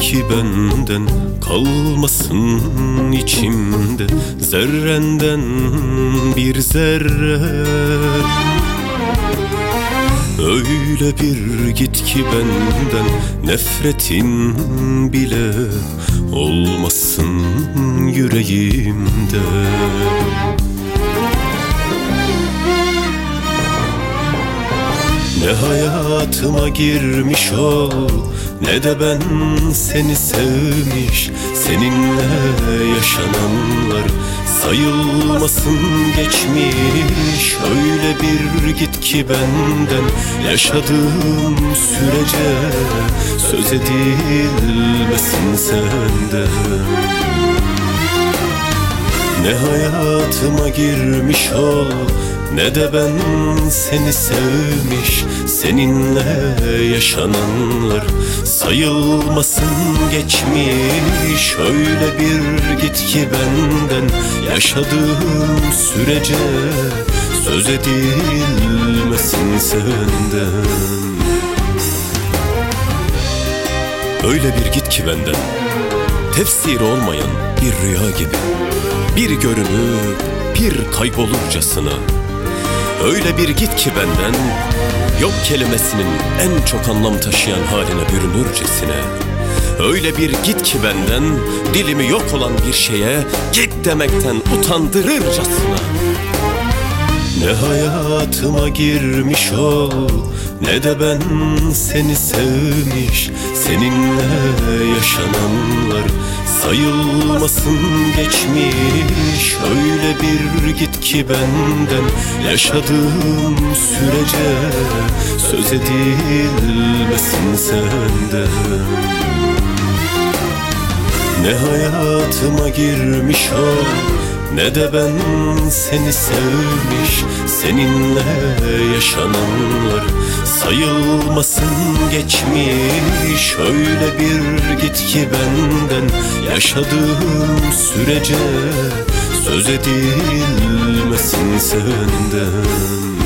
ki benden Kalmasın içimde. Zerrenden bir zerre. Öyle bir git ki benden Nefretin bile Olmasın yüreğimde. Ne hayatıma girmiş ol Ne de ben seni sevmiş Seninle yaşananlar Sayılmasın geçmiş. Öyle bir git ki benden Yaşadığım sürece Söz edilmesin senden. Ne hayatıma girmiş ol Ne de ben seni sevmiş Seninle yaşananlar. Sayılmasın geçmiş Öyle bir git ki benden. Yaşadığım sürece Söz edilmesin senden. Öyle bir git ki benden. Tefsiri olmayan bir rüya gibi. Bir görünüp bir kaybolurcasına Öyle bir git ki benden Yok kelimesinin en çok anlam taşıyan haline bürünürcesine. Öyle bir git ki benden Dilimi yok olan bir şeye Git demekten utandırırcasına. Ne hayatıma girmiş ol Ne de ben seni sevmiş Seninle yaşananlar Sayılmasın geçmiş Öyle bir git ki benden. Yaşadığım sürece Söz edilmesin senden. Ne hayatıma girmiş ol Ne de ben seni sevmiş Seninle yaşananlar Sayılmasın geçmiş. Öyle bir git ki benden Yaşadığım sürece Söz edilmesin senden